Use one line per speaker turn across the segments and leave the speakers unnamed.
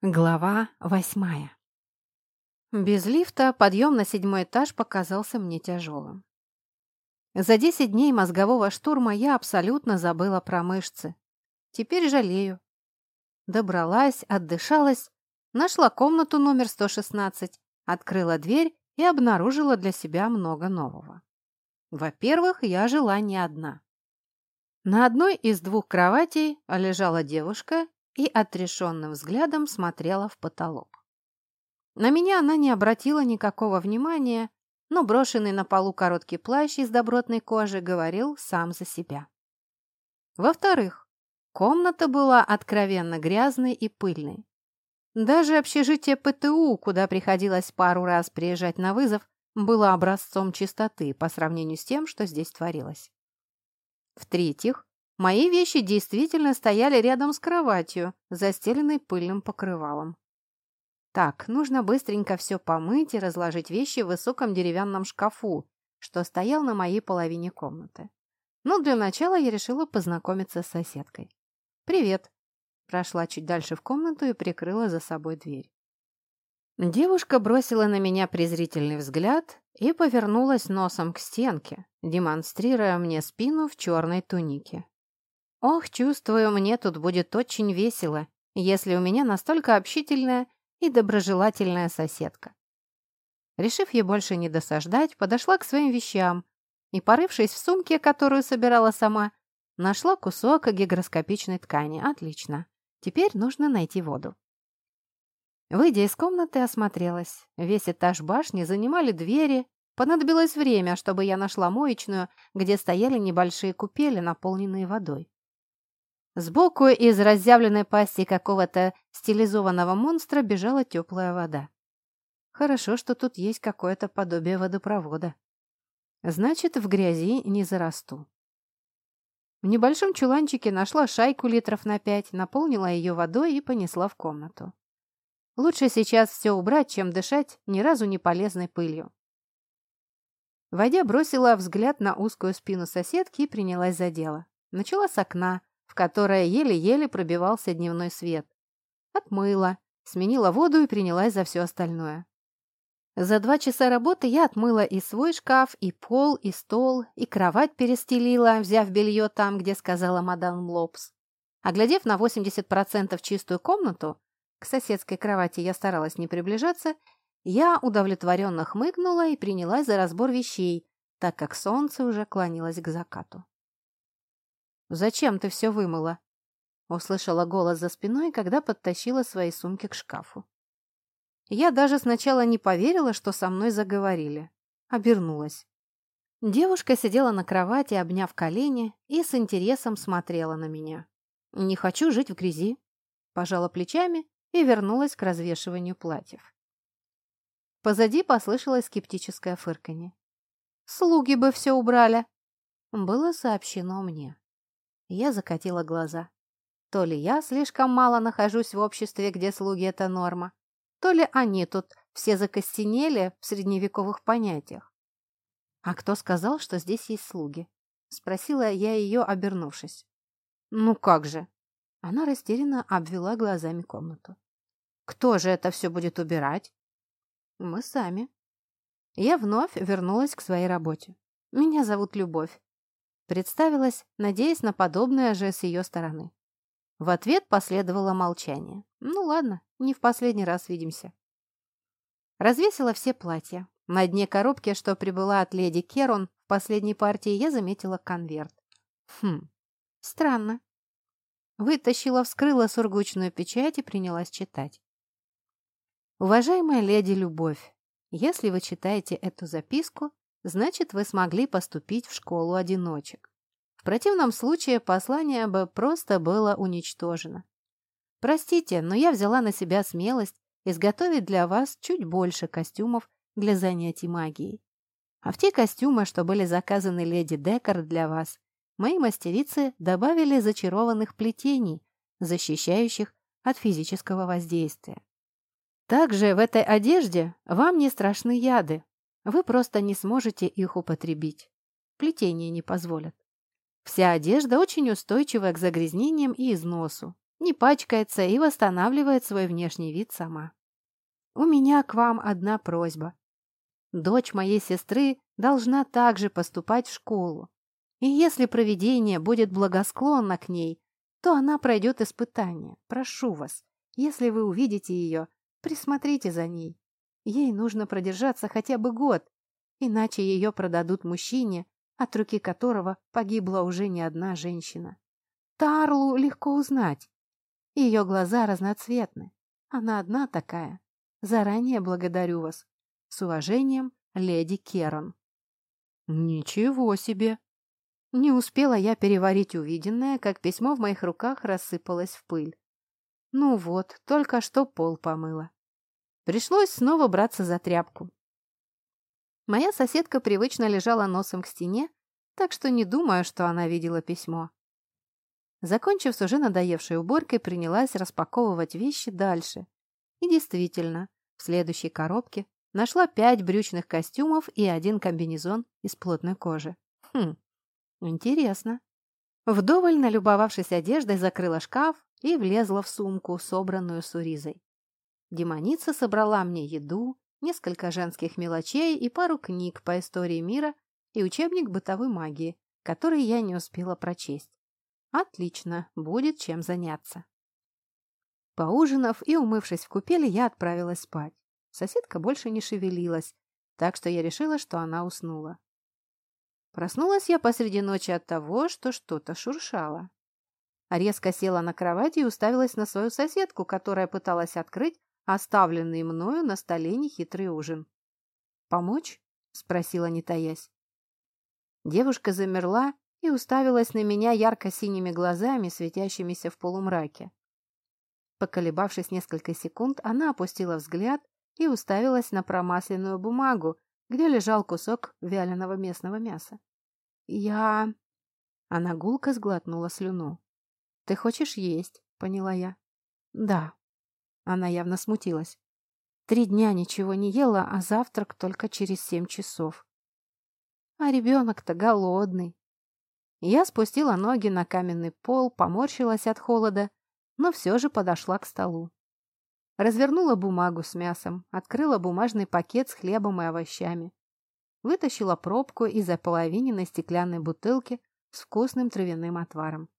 Глава восьмая Без лифта подъем на седьмой этаж показался мне тяжелым. За десять дней мозгового штурма я абсолютно забыла про мышцы. Теперь жалею. Добралась, отдышалась, нашла комнату номер 116, открыла дверь и обнаружила для себя много нового. Во-первых, я жила не одна. На одной из двух кроватей лежала девушка и отрешенным взглядом смотрела в потолок. На меня она не обратила никакого внимания, но брошенный на полу короткий плащ из добротной кожи говорил сам за себя. Во-вторых, комната была откровенно грязной и пыльной. Даже общежитие ПТУ, куда приходилось пару раз приезжать на вызов, было образцом чистоты по сравнению с тем, что здесь творилось. В-третьих, Мои вещи действительно стояли рядом с кроватью, застеленной пыльным покрывалом. Так, нужно быстренько все помыть и разложить вещи в высоком деревянном шкафу, что стоял на моей половине комнаты. Но для начала я решила познакомиться с соседкой. «Привет!» Прошла чуть дальше в комнату и прикрыла за собой дверь. Девушка бросила на меня презрительный взгляд и повернулась носом к стенке, демонстрируя мне спину в черной тунике. Ох, чувствую, мне тут будет очень весело, если у меня настолько общительная и доброжелательная соседка. Решив ей больше не досаждать, подошла к своим вещам и, порывшись в сумке, которую собирала сама, нашла кусок гигроскопичной ткани. Отлично. Теперь нужно найти воду. Выйдя из комнаты, осмотрелась. Весь этаж башни занимали двери. Понадобилось время, чтобы я нашла моечную, где стояли небольшие купели, наполненные водой. Сбоку из разъявленной пасти какого-то стилизованного монстра бежала теплая вода. Хорошо, что тут есть какое-то подобие водопровода. Значит, в грязи не зарасту. В небольшом чуланчике нашла шайку литров на пять, наполнила ее водой и понесла в комнату. Лучше сейчас все убрать, чем дышать ни разу не полезной пылью. Войдя, бросила взгляд на узкую спину соседки и принялась за дело. Начала с окна, в которое еле-еле пробивался дневной свет. Отмыла, сменила воду и принялась за все остальное. За два часа работы я отмыла и свой шкаф, и пол, и стол, и кровать перестелила, взяв белье там, где сказала мадам Лобс. Оглядев на 80% чистую комнату, к соседской кровати я старалась не приближаться, я удовлетворенно хмыкнула и принялась за разбор вещей, так как солнце уже клонилось к закату. «Зачем ты все вымыла?» Услышала голос за спиной, когда подтащила свои сумки к шкафу. Я даже сначала не поверила, что со мной заговорили. Обернулась. Девушка сидела на кровати, обняв колени, и с интересом смотрела на меня. «Не хочу жить в грязи», – пожала плечами и вернулась к развешиванию платьев. Позади послышалось скептическое фырканье. «Слуги бы все убрали!» Было сообщено мне. Я закатила глаза. То ли я слишком мало нахожусь в обществе, где слуги – это норма, то ли они тут все закостенели в средневековых понятиях. «А кто сказал, что здесь есть слуги?» – спросила я ее, обернувшись. «Ну как же?» Она растерянно обвела глазами комнату. «Кто же это все будет убирать?» «Мы сами». Я вновь вернулась к своей работе. «Меня зовут Любовь. Представилась, надеясь на подобное же с ее стороны. В ответ последовало молчание. «Ну ладно, не в последний раз видимся». Развесила все платья. На дне коробки, что прибыла от леди Керон, в последней партии я заметила конверт. Хм, странно. Вытащила, вскрыла сургучную печать и принялась читать. Уважаемая леди Любовь, если вы читаете эту записку, значит, вы смогли поступить в школу одиночек. В противном случае послание бы просто было уничтожено. Простите, но я взяла на себя смелость изготовить для вас чуть больше костюмов для занятий магией. А в те костюмы, что были заказаны леди Декар для вас, мои мастерицы добавили зачарованных плетений, защищающих от физического воздействия. Также в этой одежде вам не страшны яды, вы просто не сможете их употребить. Плетение не позволят. Вся одежда очень устойчивая к загрязнениям и износу. не пачкается и восстанавливает свой внешний вид сама. У меня к вам одна просьба. Дочь моей сестры должна также поступать в школу. И если проведение будет благосклонно к ней, то она пройдет испытание. Прошу вас, если вы увидите ее, присмотрите за ней. Ей нужно продержаться хотя бы год, иначе ее продадут мужчине, от руки которого погибла уже не одна женщина. Тарлу легко узнать. Ее глаза разноцветны. Она одна такая. Заранее благодарю вас. С уважением, леди Керон. Ничего себе! Не успела я переварить увиденное, как письмо в моих руках рассыпалось в пыль. Ну вот, только что пол помыла. Пришлось снова браться за тряпку. Моя соседка привычно лежала носом к стене, так что не думаю, что она видела письмо. Закончив с уже надоевшей уборкой, принялась распаковывать вещи дальше. И действительно, в следующей коробке нашла пять брючных костюмов и один комбинезон из плотной кожи. Хм, интересно. Вдоволь налюбовавшись одеждой, закрыла шкаф и влезла в сумку, собранную с уризой. Демоница собрала мне еду, несколько женских мелочей и пару книг по истории мира и учебник бытовой магии, который я не успела прочесть. Отлично, будет чем заняться. Поужинав и умывшись в купели, я отправилась спать. Соседка больше не шевелилась, так что я решила, что она уснула. Проснулась я посреди ночи от того, что что-то шуршало. Резко села на кровати и уставилась на свою соседку, которая пыталась открыть оставленный мною на столе нехитрый ужин. «Помочь?» — спросила, не таясь. Девушка замерла и уставилась на меня ярко-синими глазами, светящимися в полумраке. Поколебавшись несколько секунд, она опустила взгляд и уставилась на промасленную бумагу, где лежал кусок вяленого местного мяса. «Я...» Она гулко сглотнула слюну. «Ты хочешь есть?» — поняла я. «Да», она явно смутилась. Три дня ничего не ела, а завтрак только через семь часов. А ребенок-то голодный. Я спустила ноги на каменный пол, поморщилась от холода, но все же подошла к столу. Развернула бумагу с мясом, открыла бумажный пакет с хлебом и овощами. Вытащила пробку из ополовиненной стеклянной бутылки с вкусным травяным отваром.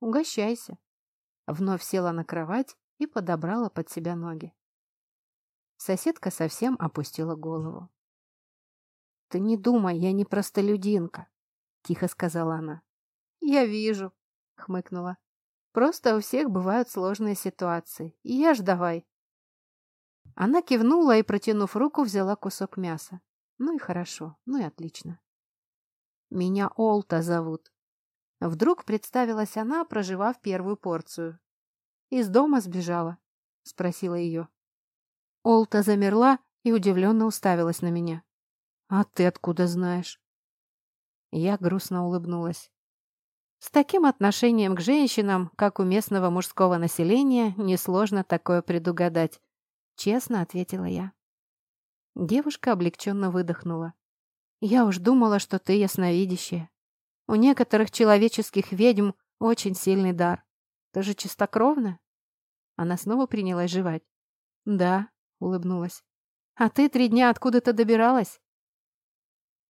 «Угощайся». Вновь села на кровать и подобрала под себя ноги. Соседка совсем опустила голову. «Ты не думай, я не простолюдинка», — тихо сказала она. «Я вижу», — хмыкнула. «Просто у всех бывают сложные ситуации. И я ж давай». Она кивнула и, протянув руку, взяла кусок мяса. Ну и хорошо, ну и отлично. «Меня Олта зовут». Вдруг представилась она, проживав первую порцию, из дома сбежала?» — спросила ее. Олта замерла и удивленно уставилась на меня. «А ты откуда знаешь?» Я грустно улыбнулась. С таким отношением к женщинам, как у местного мужского населения, несложно такое предугадать. Честно ответила я. Девушка облегченно выдохнула. Я уж думала, что ты ясновидящая. У некоторых человеческих ведьм очень сильный дар. Ты же чистокровна?» Она снова принялась жевать. «Да», — улыбнулась. «А ты три дня откуда-то добиралась?»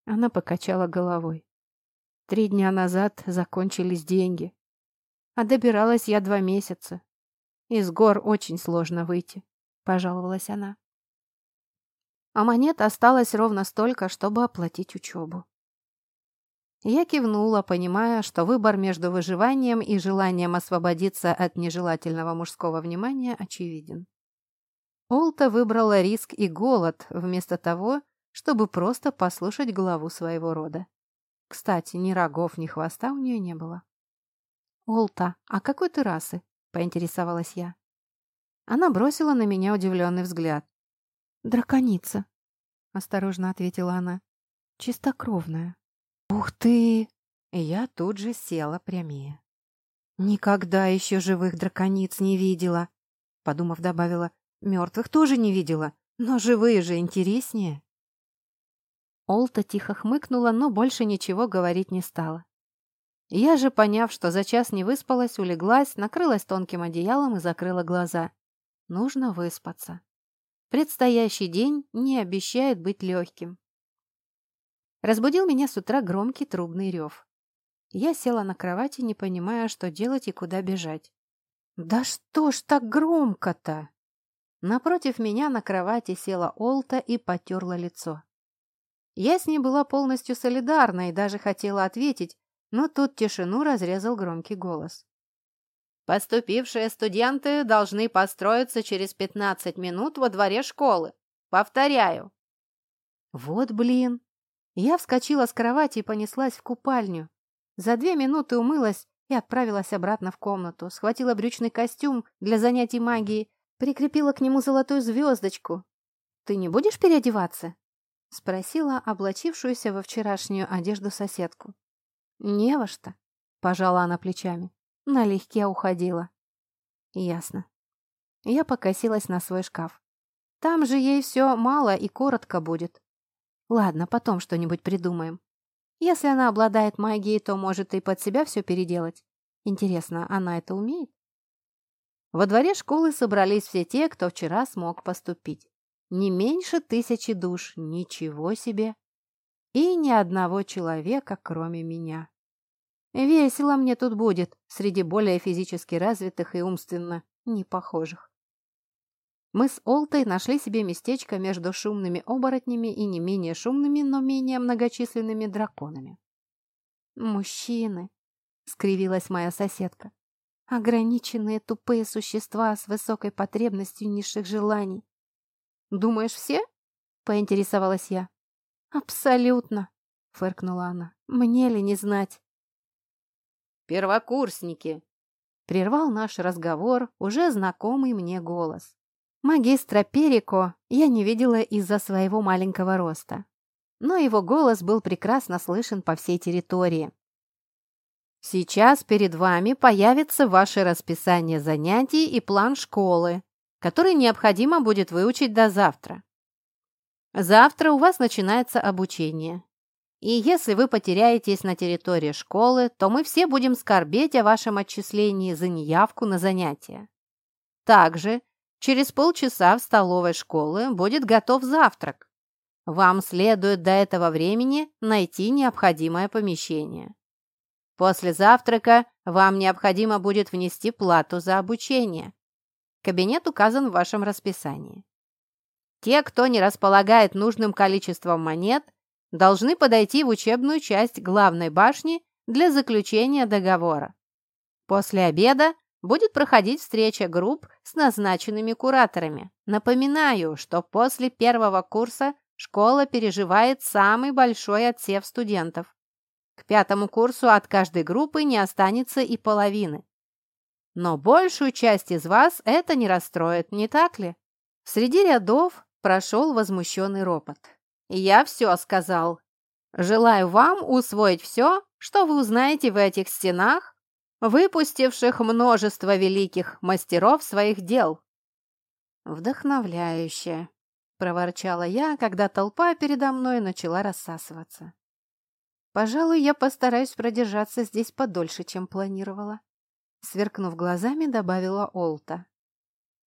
Она покачала головой. Три дня назад закончились деньги. А добиралась я два месяца. Из гор очень сложно выйти, пожаловалась она. А монет осталось ровно столько, чтобы оплатить учебу. Я кивнула, понимая, что выбор между выживанием и желанием освободиться от нежелательного мужского внимания очевиден. Олта выбрала риск и голод вместо того, чтобы просто послушать главу своего рода. Кстати, ни рогов, ни хвоста у нее не было. «Олта, а какой ты расы?» — поинтересовалась я. Она бросила на меня удивленный взгляд. «Драконица», — осторожно ответила она. «Чистокровная». «Ух ты!» Я тут же села прямее. «Никогда еще живых дракониц не видела!» Подумав, добавила, «Мертвых тоже не видела, но живые же интереснее!» Олта тихо хмыкнула, но больше ничего говорить не стала. Я же, поняв, что за час не выспалась, улеглась, накрылась тонким одеялом и закрыла глаза. Нужно выспаться. Предстоящий день не обещает быть легким. Разбудил меня с утра громкий трубный рев. Я села на кровати, не понимая, что делать и куда бежать. «Да что ж так громко-то?» Напротив меня на кровати села Олта и потерла лицо. Я с ней была полностью солидарна и даже хотела ответить, но тут тишину разрезал громкий голос. «Поступившие студенты должны построиться через 15 минут во дворе школы. Повторяю». «Вот блин!» Я вскочила с кровати и понеслась в купальню. За две минуты умылась и отправилась обратно в комнату. Схватила брючный костюм для занятий магией, прикрепила к нему золотую звездочку. «Ты не будешь переодеваться?» — спросила облачившуюся во вчерашнюю одежду соседку. «Не во что», — пожала она плечами. Налегке уходила. «Ясно». Я покосилась на свой шкаф. Там же ей все мало и коротко будет. Ладно, потом что-нибудь придумаем. Если она обладает магией, то может и под себя все переделать. Интересно, она это умеет? Во дворе школы собрались все те, кто вчера смог поступить. Не меньше тысячи душ, ничего себе и ни одного человека, кроме меня. Весело мне тут будет, среди более физически развитых и умственно непохожих. Мы с Олтой нашли себе местечко между шумными оборотнями и не менее шумными, но менее многочисленными драконами. «Мужчины!» — скривилась моя соседка. «Ограниченные тупые существа с высокой потребностью низших желаний». «Думаешь, все?» — поинтересовалась я. «Абсолютно!» — фыркнула она. «Мне ли не знать?» «Первокурсники!» — прервал наш разговор уже знакомый мне голос. Магистра Перико я не видела из-за своего маленького роста, но его голос был прекрасно слышен по всей территории. Сейчас перед вами появится ваше расписание занятий и план школы, который необходимо будет выучить до завтра. Завтра у вас начинается обучение. И если вы потеряетесь на территории школы, то мы все будем скорбеть о вашем отчислении за неявку на занятия. Также через полчаса в столовой школы будет готов завтрак. Вам следует до этого времени найти необходимое помещение. После завтрака вам необходимо будет внести плату за обучение. Кабинет указан в вашем расписании. Те, кто не располагает нужным количеством монет, должны подойти в учебную часть главной башни для заключения договора. После обеда будет проходить встреча групп с назначенными кураторами. Напоминаю, что после первого курса школа переживает самый большой отсев студентов. К пятому курсу от каждой группы не останется и половины. Но большую часть из вас это не расстроит, не так ли? Среди рядов Прошел возмущенный ропот. «Я все сказал. Желаю вам усвоить все, что вы узнаете в этих стенах, выпустивших множество великих мастеров своих дел». «Вдохновляюще», — проворчала я, когда толпа передо мной начала рассасываться. «Пожалуй, я постараюсь продержаться здесь подольше, чем планировала», — сверкнув глазами, добавила Олта.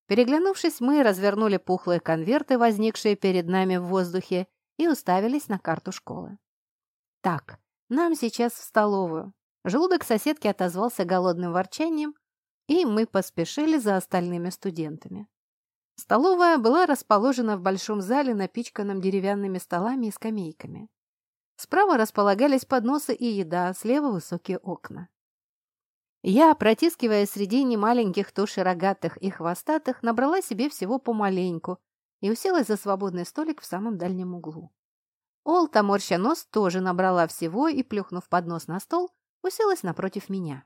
Переглянувшись, мы развернули пухлые конверты, возникшие перед нами в воздухе, и уставились на карту школы. «Так, нам сейчас в столовую». Желудок соседки отозвался голодным ворчанием, и мы поспешили за остальными студентами. Столовая была расположена в большом зале, напичканном деревянными столами и скамейками. Справа располагались подносы и еда, слева высокие окна. Я, протискивая среди немаленьких туш рогатых и хвостатых, набрала себе всего помаленьку и уселась за свободный столик в самом дальнем углу. Олта, морща нос, тоже набрала всего и, плюхнув поднос на стол, уселась напротив меня.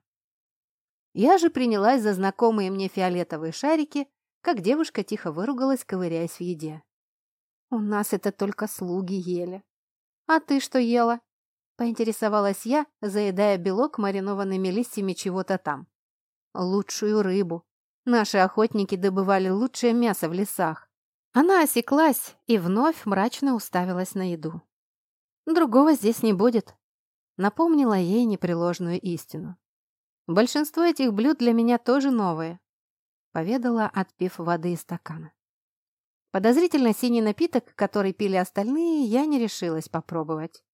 Я же принялась за знакомые мне фиолетовые шарики, как девушка тихо выругалась, ковыряясь в еде. «У нас это только слуги ели. А ты что ела?» Поинтересовалась я, заедая белок маринованными листьями чего-то там. Лучшую рыбу. Наши охотники добывали лучшее мясо в лесах. Она осеклась и вновь мрачно уставилась на еду. Другого здесь не будет. Напомнила ей непреложную истину. Большинство этих блюд для меня тоже новые, поведала, отпив воды из стакана. Подозрительно синий напиток, который пили остальные, я не решилась попробовать.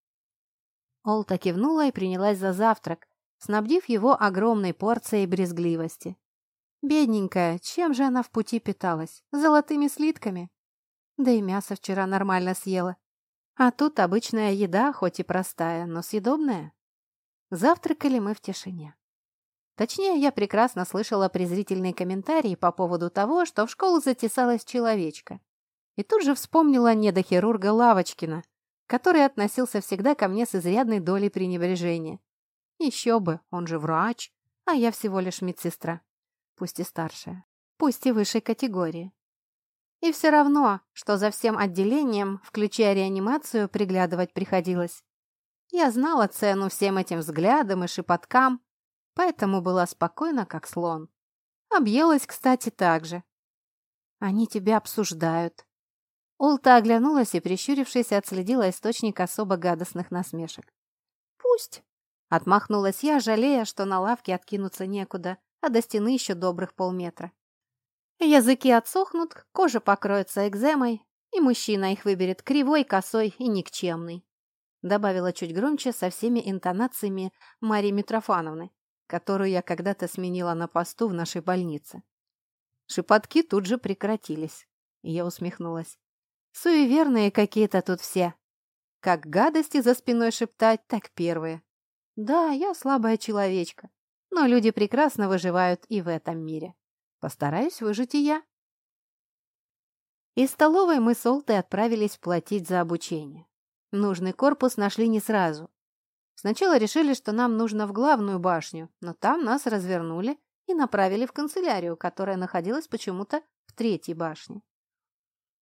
Олта кивнула и принялась за завтрак, снабдив его огромной порцией брезгливости. Бедненькая, чем же она в пути питалась? Золотыми слитками? Да и мясо вчера нормально съела. А тут обычная еда, хоть и простая, но съедобная. Завтракали мы в тишине. Точнее, я прекрасно слышала презрительные комментарии по поводу того, что в школу затесалась человечка. И тут же вспомнила недохирурга Лавочкина, который относился всегда ко мне с изрядной долей пренебрежения. Еще бы, он же врач, а я всего лишь медсестра. Пусть и старшая, пусть и высшей категории. И все равно, что за всем отделением, включая реанимацию, приглядывать приходилось. Я знала цену всем этим взглядам и шепоткам, поэтому была спокойна, как слон. Объелась, кстати, так же. Они тебя обсуждают. Улта оглянулась и, прищурившись, отследила источник особо гадостных насмешек. «Пусть!» — отмахнулась я, жалея, что на лавке откинуться некуда, а до стены еще добрых полметра. Языки отсохнут, кожа покроется экземой, и мужчина их выберет кривой, косой и никчемный. Добавила чуть громче со всеми интонациями Марии Митрофановны, которую я когда-то сменила на посту в нашей больнице. Шепотки тут же прекратились, я усмехнулась. Суеверные какие-то тут все. Как гадости за спиной шептать, так первые. Да, я слабая человечка, но люди прекрасно выживают и в этом мире. Постараюсь выжить и я. Из столовой мы с Олтой отправились платить за обучение. Нужный корпус нашли не сразу. Сначала решили, что нам нужно в главную башню, но там нас развернули и направили в канцелярию, которая находилась почему-то в третьей башне.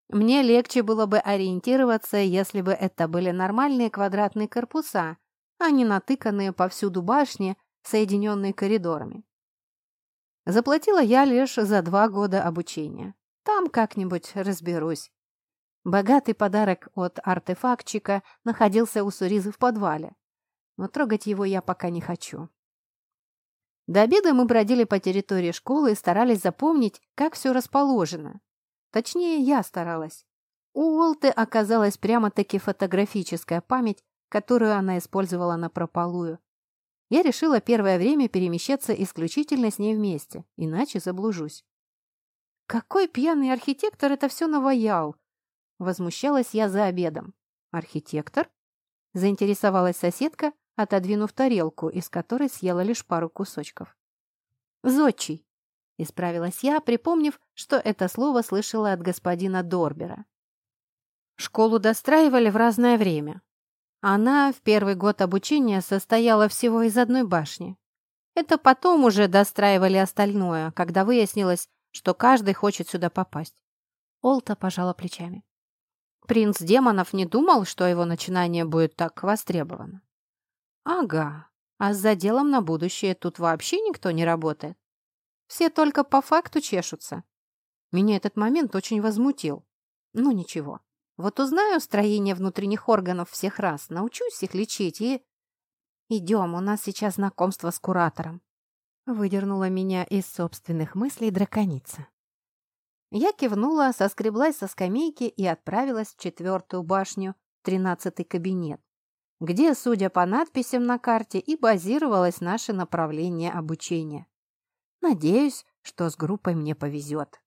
Мне легче было бы ориентироваться, если бы это были нормальные квадратные корпуса, а не натыканные повсюду башни, соединенные коридорами. Заплатила я лишь за два года обучения. Там как-нибудь разберусь. Богатый подарок от артефактчика находился у Суризы в подвале, но трогать его я пока не хочу. До обеда мы бродили по территории школы и старались запомнить, как все расположено. Точнее, я старалась. У Уолты оказалась прямо-таки фотографическая память, которую она использовала на прополую. Я решила первое время перемещаться исключительно с ней вместе, иначе заблужусь. «Какой пьяный архитектор это все наваял!» Возмущалась я за обедом. «Архитектор?» Заинтересовалась соседка, отодвинув тарелку, из которой съела лишь пару кусочков. «Зодчий!» Исправилась я, припомнив, что это слово слышала от господина Дорбера. Школу достраивали в разное время. Она в первый год обучения состояла всего из одной башни. Это потом уже достраивали остальное, когда выяснилось, что каждый хочет сюда попасть. Олта пожала плечами. Принц демонов не думал, что его начинание будет так востребовано. Ага, а с заделом на будущее тут вообще никто не работает. Все только по факту чешутся. Меня этот момент очень возмутил. Ну ничего, вот узнаю строение внутренних органов всех раз, научусь их лечить и... Идем, у нас сейчас знакомство с куратором. Выдернула меня из собственных мыслей драконица. Я кивнула, соскреблась со скамейки и отправилась в четвертую башню, тринадцатый кабинет, где, судя по надписям на карте, и базировалось наше направление обучения. Надеюсь, что с группой мне повезет.